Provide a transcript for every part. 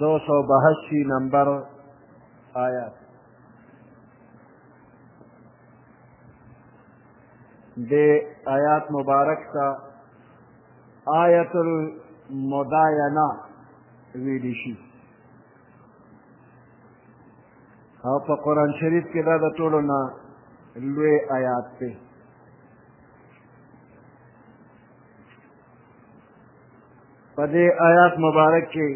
دو سو بہسی نمبر آیات دے آیات مبارک تا آیت المداینا ویلی شي او په قرآن شریف کې دا د ټولو نه لوی آیات دی په دې آیات مبارک کې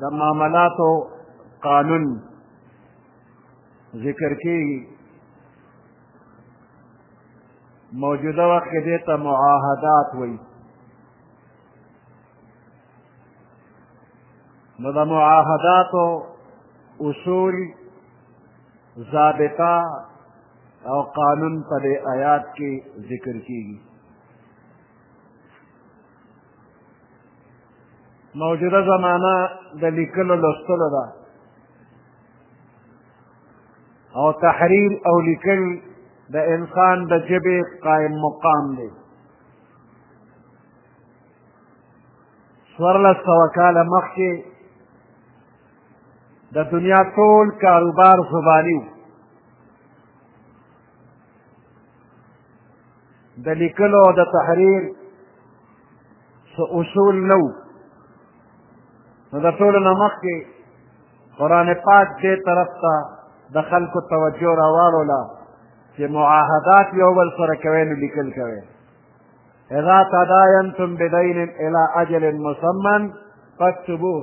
د معاملاتو قانون ذکر کېږي موجوده وخت کې دې ته معاهدات وایي نو د معاهداتو اصول ضابطه او قانون په دې آیات کې ذکر کیږي موجوده زمانہ د لیکلو لوستلو ده او تحریر او لیکل د انسان د ژبې قائم مقام دی څوارلس سوه کاله مخکې د دنیا ټول کاروبار زبانی و د لیکلو د تحریر څه اصول نه و نو د ټولو نه مخکې قرآن پاک دې طرف ته د خلکو توجه راواړوله چې معاهدات یو بل سره کوئ نو لیکل کوئ اذا تداینتم بدین الی اجل مسمن فاکتبوه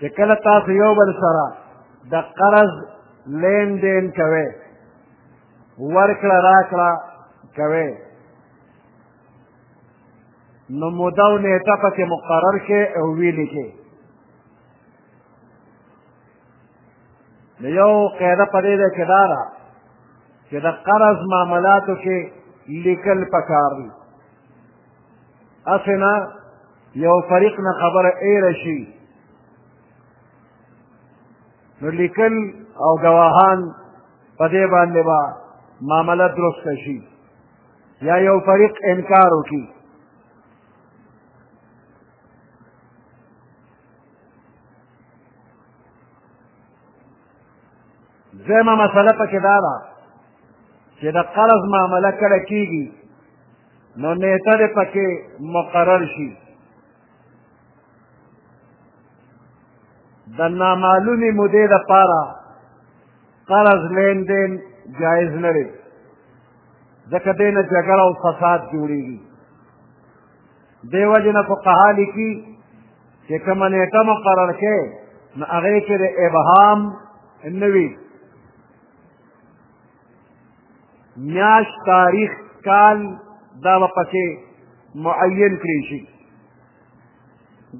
چې کله تاسو یو بل سره د قرض لین دین کوي ورکړه راکړه کوي نو موده او نیټه پکې مقرر کې او ویلي کې نو یو قاعده په دې ده چې دا ده چې د قرض معاملاتو کې لیکل پکار دي هسې نه یو فریق نه خبره ایره شي نو لیکل او ګواهان په دې باندې به معامله درسته شي یا یو فریق انکار وکړي دویمه مسله پکې دا ده چې د قرض معامله کله کېږي نو نیټه دې پکې مقرر شي د نامعلومې مودې لپاره قرض لین دین جایز نه دی ځکه دې نه جګړه او فساد جوړېږي دې وجې نه فقها لیکي چې کومه نیټه مقرر کړې نو هغې کې د ابهام نه وي میاشت تاریخ کال دا به پکې معین کړی شي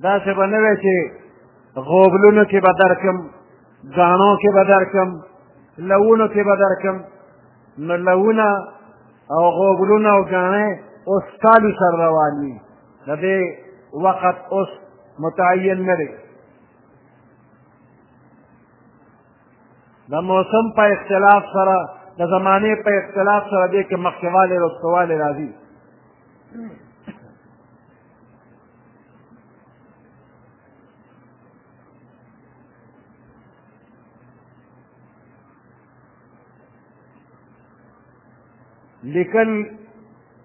داسې به نه وی چې غوبلونو کې به درکم ګاڼو کې به درکم لونو کې به درکم نو لونه او غوبلونه او ګاڼې اوس کالو سره روان وي د دې وخت اوس متعین نه دی د موسم په اختلاف سره د زمانې په اختلاف سره دې کې مخکېوالی رستوالی راځي لیکل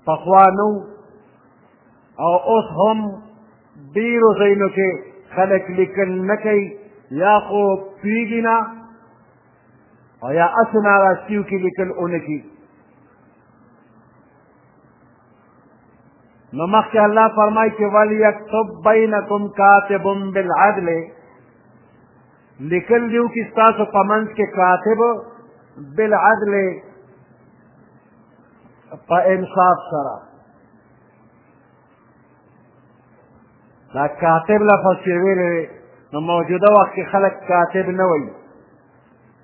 پخوا نو او اوس هم ډیرو ځایونو کې خلک لیکل نه کوي یا خو پوهېږي نه او یا هسې ناراستیو کې لیکل ونه کړي نو مخکې الله فرمایي چې ولیکتب بینکم کاتب بالعدل لیکل دیو کې ستاسو په منځ کې کاتب بالعدل په انصاف سره دا کاتب لفظ چې ویلی نو موجوده وخت کې خلک کاتب نه وایي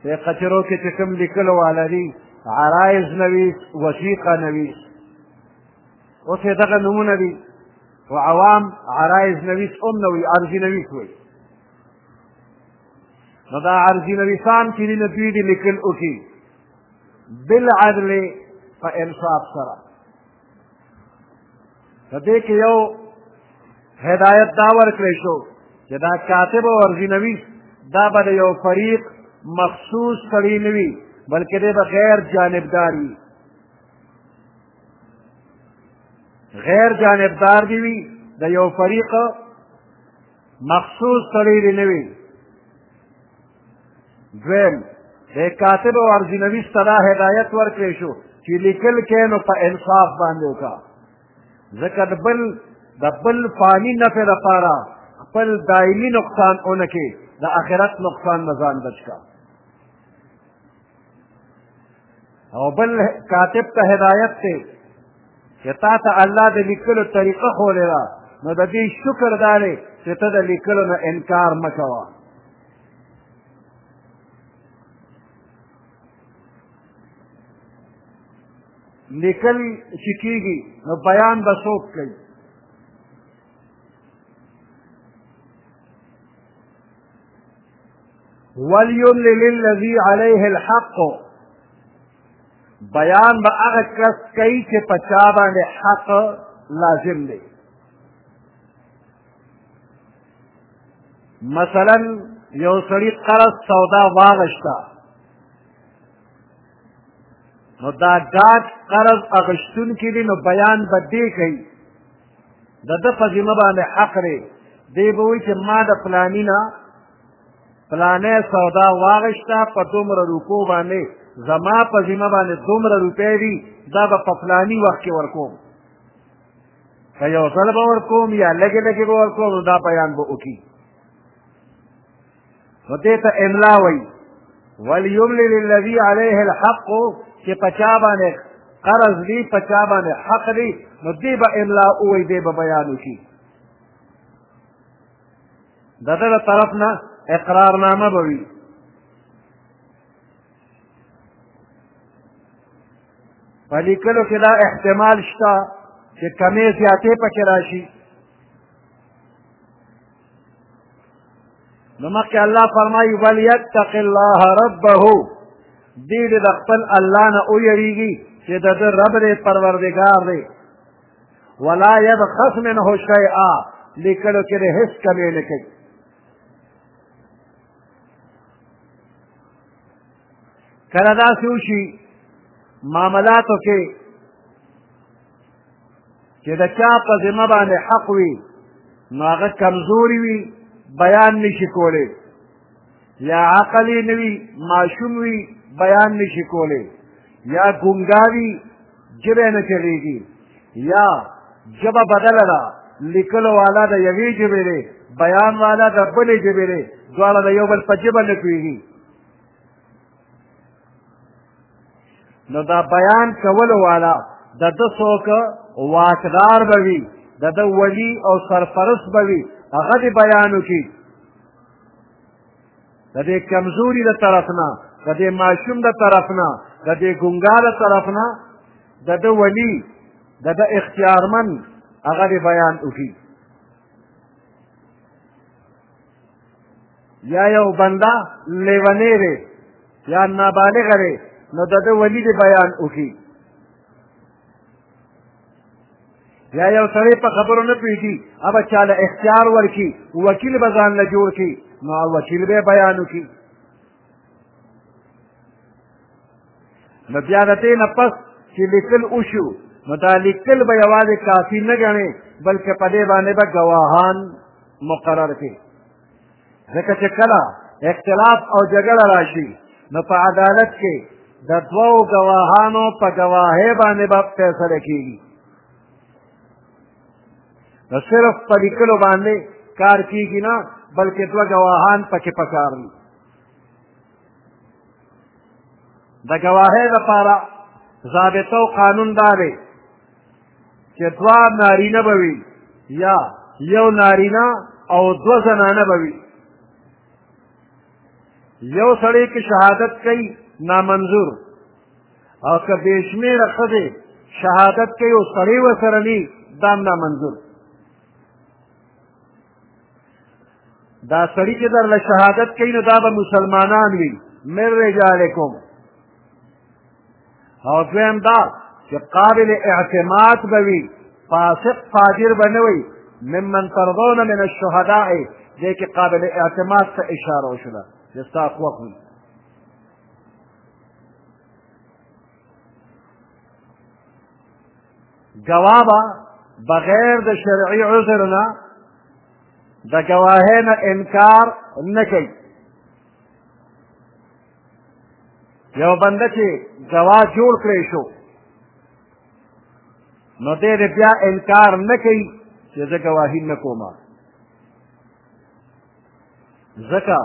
په قچرو کې چې کوم لیکلو والا دي عرایز نویس وثیقه نویس اوس یې دغه نومونه دي او عوام عرایز نویس هم نه وایي عرضي نویس وایي نو دا عرضی نویسان چې دي نو دوی دې لیکل وکړي بالعدل په انصاف سره په دې کې یو هدایت دا ورکړی شو چې دا کاتب او عرضی نویس دا به د یو فریق مخصوص سړی نه وي بلکې دی به غیر جانبدار وي غیر جانبدار دی وي د یو فریق مخصوص سړی دې نه وي دویم د کاتب او ارزینوي سره هدایت ورکړی شو چې لیکل کې نو په انصاف باندې وکړه ځکه د بل د بل فاني نفع لپاره خپل دایمي نقصان اونکې د آخرت نقصان نه ځان بچ کړه او بل کاتب ته هدایت دی چې تا ته الله د لیکلو طریقه ښولې ده نو د دې شکر دا دی چې ته د لیکلو نه انکار مه کوه لیکل چې کېږي نو بیان به څوک کوي وليملل الذي عليه الحق بیان به هغه کس کوي چې په چا باندې حق لازم دی مثلا یو سړي قرض سودا واغشته نو دا ډاټ قرض اغشتون کې دي نو بیان به دې کوي د ده په ذمه باندې حق دی دی به وایي چې ما د فلاني نه فلانه سودا واغشته په دومره روپو باندې زما په ذمه باندې دومره روپۍ دي دا به په فلاني وخت کې ورکوم که یو ځل به ورکوم یا لږې لږې به ورکوم نو دا بیان به وکړي نو دې ته املا وایي وليملل الذي عليه الحق چې په چا باندې قرض دی په چا باندې حق دی نو دې به املا وایي دې به بیان وکړي د ده له طرف نه اقرارنامه به وي په لیکلو کې دا احتمال شته چې کمې زیاتې پکې راشي نو مخکې الله فرمایي وليتق الله ربه دې دې د خپل الله نه ویریږي چې د ده رب دی پروردګار دی ولا یبخس منه شیئا لیکلو کې دې هېڅ کمی نه کوي کله داسې وشي معاملاتو کې چې د چا په ذمه باندې حق وي نو هغه کمزوري وي بیان نشي کولی یا عقل یې نه وي ماشوم وي بیان نشي کولی یا ګونګا وي ژبه نه چلېږي یا ژبه بدله ده لیکلو والا د یوې ژبې دی بیان والا د بلې ژبې دی دواړه د یو بل په ژبه نه پوهېږي نو دا بیان کولو والا د ده څوک واکدار به وي د ده ولي او سرپرست به وي هغه دې بیان وکړي د دې کمزوري د طرف نه د دې ماشوم د طرف نه د دې ګونګا د طرف نه د ده ولي د ده اختیارمن هغه دې بیان وکړي یا یو بنده لیونی دی یا نابالغه دی نو د ده ولي دې بیان وکړي یا یو سړی په خبرو نه پوهېږي هغه چا له اختیار ورکړي وکیل به ځان له جوړ کړي نو وکیل به یې بیان وکړي نو بیا د دې نه پس چې لیکل وشو نو دا لیکل به یوازې کافي نه ګڼې بلکې په دې باندې به ګواهان مقرر کړي ځکه چې کله اختلاف او جګړه راشي نو په عدالت کې د دوو ګواهانو په ګواهۍ باندې به فیصله کېږي نو صرف په لیکلو باندې کار کیږي نه بلکې دوه ګواهان پکې پکار دي د ګواهۍ لپاره ضابطه او قانون دا دی چې دوه نارینه به وي یا یو نارینه او دوه زنانه به وي یو سړی کې شهادت کوي نامنظور او که بې شمېره ښځې شهادت کوي او سړی ورسره نه دا هم نامنظور دا سړی چې در له شهادت کوي نو دا به مسلمانان وي من رجالکم او دویم دا چې قابل اعتماد به وي فاسق فاجر به نه وي ممن ترضون من الشهداء دې کې قابل اعتماد ته اشاره وشوه چې ستا خوښ وي جوابا بغیر د شرعي عذر نه د ګواهۍ نه انکار نه کوي یو بنده چې ګواه جوړ کړی شو نو دی د بیا انکار نه کوي چې زه ګواهي نه کومه ځکه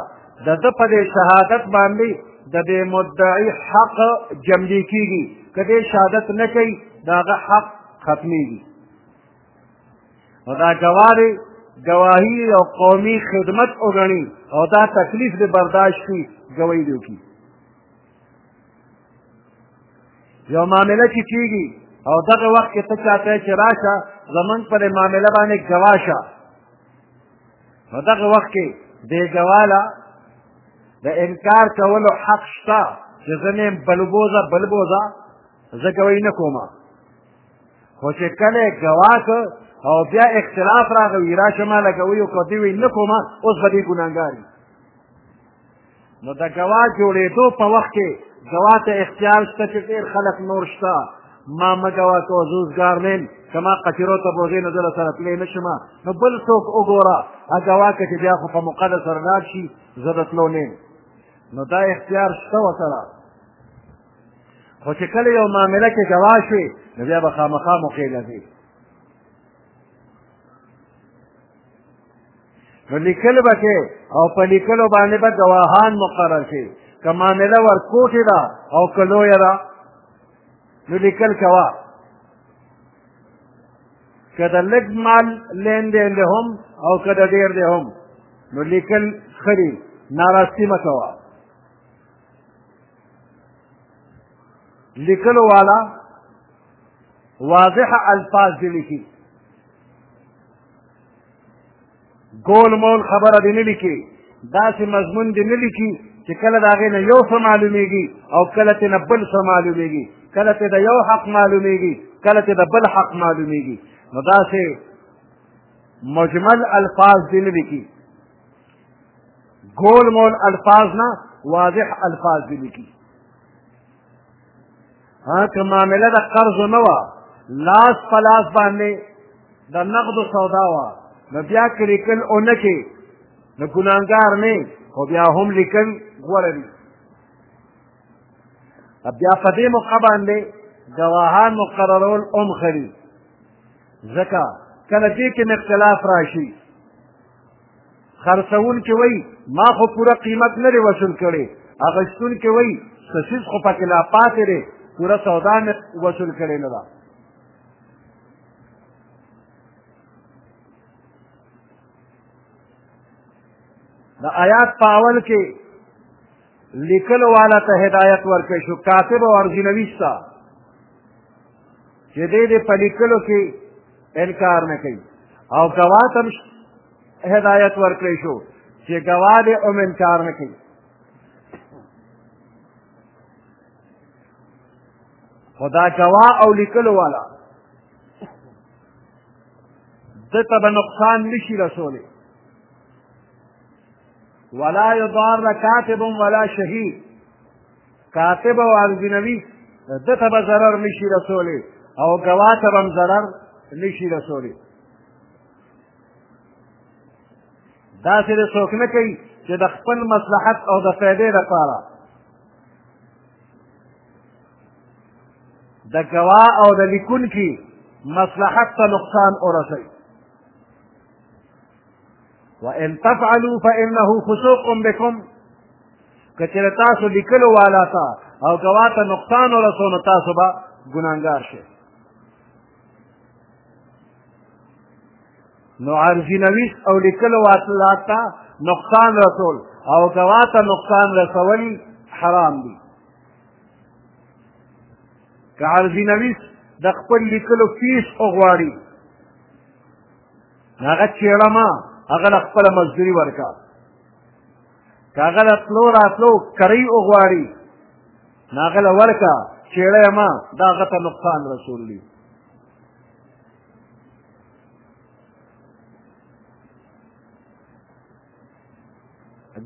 د ده په دې شهادت باندې د دې مدعي حق جمدي کېږي که دې شهادت نه کوي د هغه حق ختمېږي او دا ګوارې ګواهي او قومي خدمت وګڼي او دا تکلیف دې برداشت کړي ګواهي دې وکړي یو معامله چې کېږي او دغه وخت کې ته چاته چې راشه زمونږ پر معامله باندې ګواشه په دغه وخت کې بېګواله د انکار کولو حق شته چې زه نه یم بلبوزه بلبوزه زه ګوی نه کوم خو چې کله یې ګواه کړ او بیا اختلاف راغی راشه ما لګوی او که دوی نه کوم اوس به دې ګناهګار نو د ګوا جوړېدو په وخت کې ګوا ته اختیار شته چې ډېر خلک نور شته ما مه ګوا کوه زوزګار نیم که ما قطیرو ته بوځې نو زه له سره تللی نه شم نو بل څوک وګوره ګوا که چې بیا خو په موقع د سره لاړ شي زه د تلو نیم نو دا اختیار شته ورسره خو چې کله یو معامله کې ګوا شي نو بیا به خامخا مخې لګي نو لیکل به کې او په لیکلو باندې به ګواهان مقرر شي که معامله ورکوټې ده او که لویه ده نو لیکل کوه که د لږ مال لین دین دی هم او که د ډېر دی هم نو لیکل ښه دي ناراستی مه کوه لیکلو والا واضح الفاظ دې لیکي ګول مول خبره دې نه لیکي داسې مضمون دې نه لیکي چې کله د هغې نه یو څه معلومېږي او کله ترې نه بل څه معلومېږي کله ترې د یو حق معلومېږي کله ترې د بل حق معلومېږي نو داسې مجمل الفاظ دې نه لیکي ګول مول الفاظ نه واضح الفاظ دې لیکي ها که معامله د قرض نه وه لاس په لاس باندې د نقدو سودا وه نو بیا که لیکل ونه کې نو ګناهګار نه خو بیا هم لیکل غوره دي بیا په دې موقع باندې ګواهان مقررول هم ښه دي ځکه کله دې کې اختلاف راشي خرڅوونکي وایي ما خو پوره قیمت نه دی وصول کړی اخیستونکي وایي څه څیز خو پکې لا پاتې دی پوره سودا مې وصول کړې نه ده د آیات په اول کې لیکلو والا ته هدایت ورکړی شو کاتب او ارزینویسته چې دې دې په لیکلو کې انکار نه کوي او ګواه ته هدایت ورکړی شو چې ګواه دې هم انکار نه کوي خدا ګواه او لیکلو والا ده ته به نقصان نشي رسولی ولا یضار کاتب ولا شهید کاتب او انځنوي ده ته به ضرر نشي رسولی او ګواه ته به هم ضرر نشي رسولی داسې د څوک نه کوي چې د خپل مصلحت او د فایدې لپاره د ګواه او د لیکونکي مصلحت ته نقصان ورسوي وإن تفعلوا فإنه فسوق بكم که چېرې تاسو لیکلو والا ته او ګواه ته نقصان ورسو نو تاسو به ګناهګار شئ نو عرضی نویس او لیکلو والا ته نقصان رسول او ګواه ته نقصان رسول حرام دي که عرضی نویس د خپل لیکلو فیس وغواړي هغه چېړه ما هغه له خپله مزدوري ورکړه که هغه د تلو راتلو کرۍ وغواړي نو هغه له ورکه چېړی مه دا هغه ته نقصان رسول دي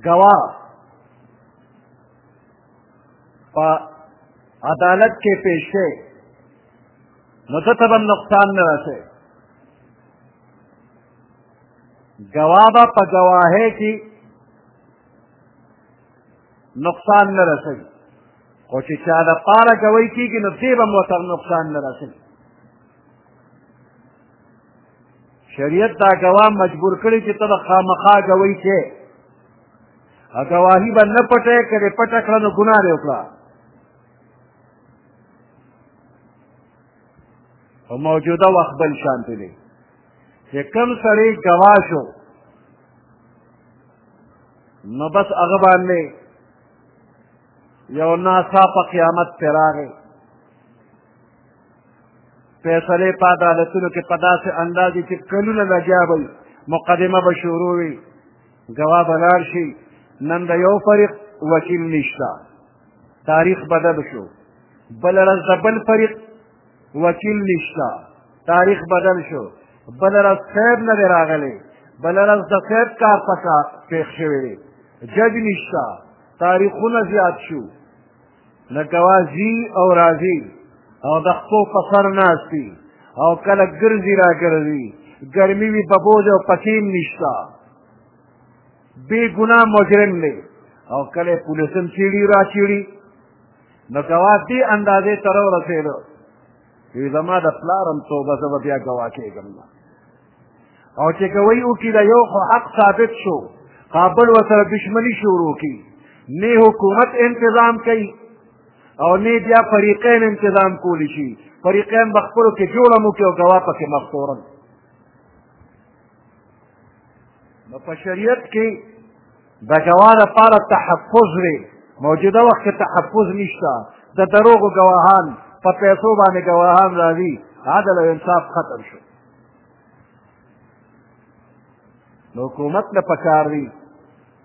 ګواه په عدالت کې پیش شي نو ته ته به نقصان نه رسوي جوابه په ګواهۍ کې نقصان نه رسوي خو چې چا د پاره کوي کېږي نو دې به هم ورته نقصان نه رسوي شریعت دا ګواه مجبور کړي چې ته به خامخا ګوي چې ګواهي به نه پټه که دې پټه کړه نو ګناه دې وکړه په موجوده وخت بل شانتی دی چې کم سړی ګوا شو نو بس هغه باندې یو ناڅاپه قیامت پرې راغی فیصلې په عدالتونو کې په داسې انداز چې کلونه لګیا به مقدمه به شروع وي ګوا به لاړ شي نن د یو فریق وکیل نشته تاریخ بدل شو بل ورځ د بل فریق وکیل نشته تاریخ بدل شو بل ورځ صاحب نه دی راغلی بل ورځ د صاحب کار پکا پېښ شوی دی جج نشته تاریخونه زیات شو نه ګوازي او راځي او د خپو په سر ناستی او کله ګرځي را ګرځي ګرمي وي په بوج او پکیم نشته بې ګناه مجرم دی او کله پولیس هم چیړي را چیړي نو ګواه دې اندازې ته راورسېدو وی زما د پلار هم توبه زه به بیا ګواه کېږم نه او چې ګوی وکړي د یو خو حق ثابت شو کابل ورسره دشمني شروع کړي نه حکومت انتظام کوي او نه بیا فریقین انتظام کولی شي فریقین به خپلو کې جوړه مو کړي او ګواه پکې مختورن نو په شریعت کې د ګواه لپاره تحفظ وي موجوده وخت کې تحفظ نشته د دروغو ګواهان په پیسو باندې ګواهان راځي عدل او انصاف ختم شو نو حکومت له پکار دی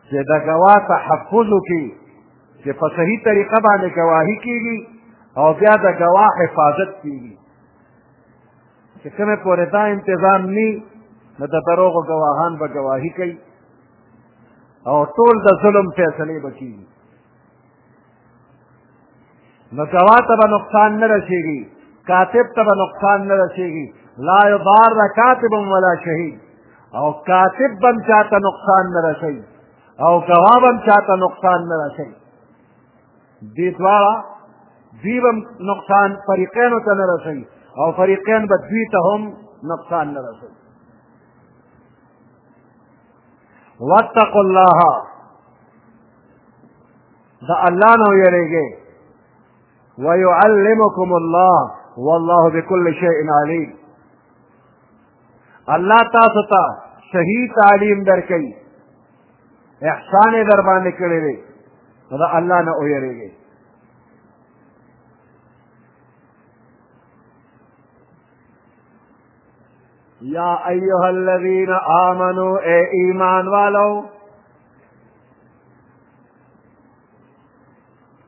چې د ګواه تحفظ وکړي چې په صحیح طریقه باندې ګواهي کېږي او بیا د ګواه حفاظت کېږي چې کومې پورې دا انتظام نی نو د دروغو ګواهان به ګواهي کوي او ټول د ظلم فیصلې به کېږي نو ګواه ته به نقصان نه رسېږي کاتب ته به نقصان نه رسېږي لا یضار کاتب ولا شهید او کاتب بم چاته نقصان نه رسي او ګواه بم چاته نقصان نه رسي دې دواړه دوی به نقصان فریقینو ته نه رسوي او فریقین به دوی ته هم نقصان نه رسوي واتقوا الله د الله نه ویریږئ ويعلمكم الله والله بكل شيء عليم الله تاسو ته صحیح تعلیم درکوي احسان یې در باندې کړی دی نو د الله نه ویرېږئ یا ایها الذین آمنو اے ایمان والو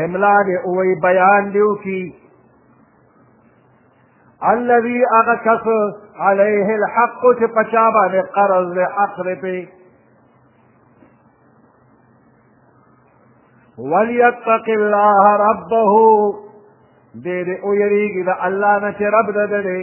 املا دې اوی بیان دیو کی الذي اغکس عليه الحق چې پچا باندې قرض دې حق دې پی وليتق الله ربه دې دې او یریږي د الله نه چې رب دې دې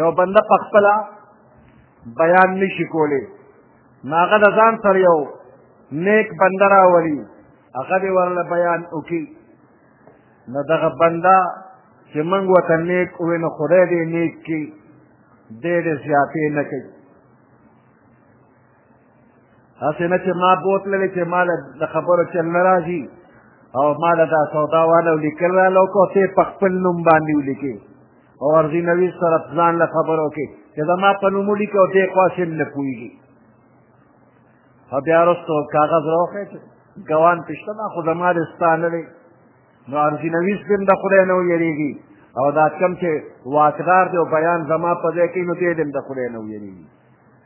یو بنده په خپله بیان نشي کولی نو هغه د ځان سره یو نیک بنده راولي هغه دې ورله بیان وکړي نو دغه بنده چې موږ ورته نیک ووایو نو خدای دې نیک کړي دی دې زیاتې نه کوي هسې نه چې ما بوتللې چې ما له د خبرو چل نه راځي او ما له دا سودا والا لیکل راله وکړو ته یې په خپل نوم باندې ولیکې او ارضي نوي سره ځان له خبرو کې چې زما په نوم ولیکې او دې خوا شم نه پوهېږي او بیا وروسته کاغذ راوښی چې ګوان پې شته ما خو زما د ستا نه دی نو ارضي نوي سپیم د خدای نه ویرېږي او دا کم چې واکدار دی او بیان زما په ځای کوي نو دې دې د خدای نه ویرېږي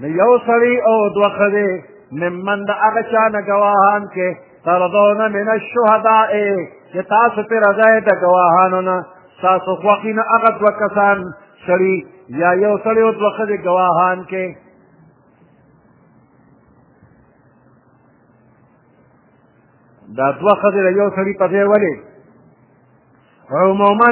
نو یو سړی او دوه ښځې ممن د هغه چا نه ګواهان کې ترضون من الشهداء چې تاسو پرې رضا یې د ګواهانو نه ستاسو خوښي نه هغه دوه کسان سړي یا یو سړی او دوه ښځې ګواهان کې دا دوه ښځې د یو سړي په ځای ولې عموما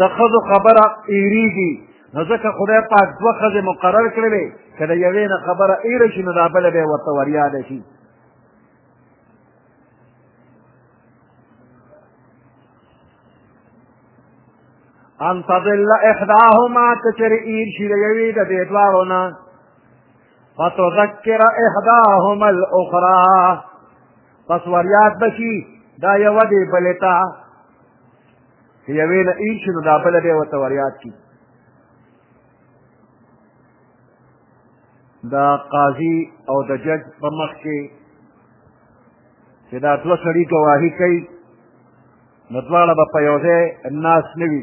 د ښځو خبره ایریږي نو ځکه خدای پاک دوه ښځې مقرر کړلې که د یوې نه خبره ایره شي نو دا بله به یې ورته وریاده شي ان تضل احداهما کچر ایر شي د یوې د دې دواړو نه فتذکر احداهما الاخرى پس وریاد بشي دا یوه دی بلې ته چې یوې نه ایل شي نو دا بله بیا ورته وریاد کړي دا قاضي او د جج په مخ کې چې دا دوه سړي ګواهي کوي نو دواړه به په یو ځای ناست نه وي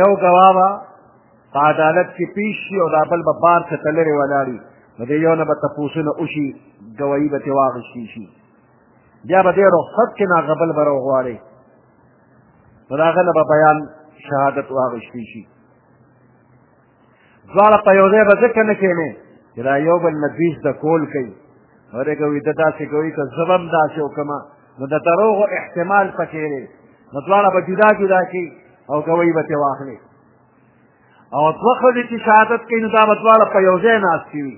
یو ګواه به په عدالت کې پیش شي او دا بل به بار څخه لرې ولاړ وي نو د یو نه به تپوسونه وشي ګواهي به ترې واخیستل شي بیا به دی رخصت کې نه هغه بل به راوغواړي نو د هغه نه به بیان شهادت واخیستل شي دواړه په یو ځای به ځکه نه کېنې چې دا یو بل نه دوی زده کول کوي هغه کوي ته داسې کوي که زه به هم داسې وکړم نو د دروغو احتمال پکې دی نو دواړه به جدا جدا شي او کوي به ترې واخلي او دوه ښځې چې شهادت کوي نو دا به دواړه په یو ځای ناستې وي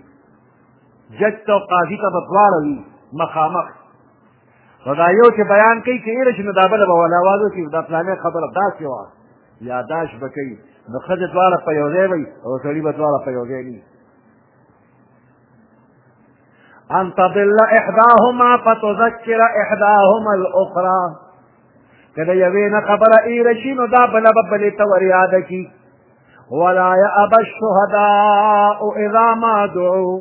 جج ته او قاضي ته به دواړه وي مخامخ نو دا یو چې بیان کوي چې ایره چې نو دا بله به ولا وازو چې دا پلانې خبره داسې وه یاداش به کوي نو ښځې دواړه په یو ځای وي او سړي به دواړه په یو ځای نه ان تضل احداهما فتذكر احداهما الاخرى کله یوې نه خبره ایره شي نو دا بله به بلې ته ور یاده کي ولا يأبى الشهداء إذا ما دعوا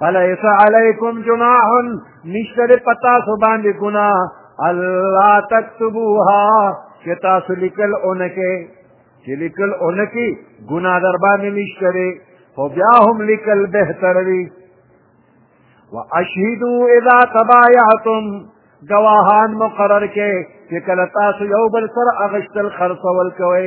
فلیس علیکم جناح نشتر پتا سو باندې ګنا الله تکتبوها چې تاسو لیکل اونکه چې لیکل اونکه ګنا در باندې نشتره خو بیا هم لیکل بهتر وي واشهدو اذا تبايعتم گواهان مقرر کې چې کله تاسو یو بل سره اغشتل خرڅول کوئ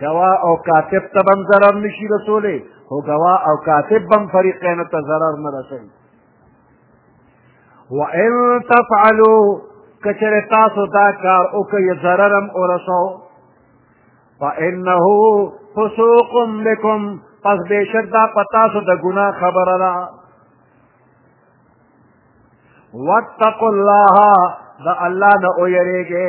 ګوا او کاتب ته به هم ضرر نشي رسولی خو ګوا او کاتب به هم فریقینو ته ضرر نه رسوي وان تفعلو که چېرې تاسو دا کار وکړئ ضرر هم ورسو فانه فسوق بکم پس بېشک دا په تاسو د ګناه خبره ده واتقوا الله دا الله نه ویریږي